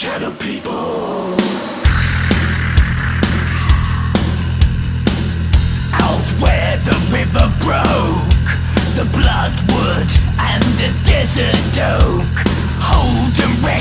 Shadow people. Out where the river broke, the bloodwood and the desert oak, hold and.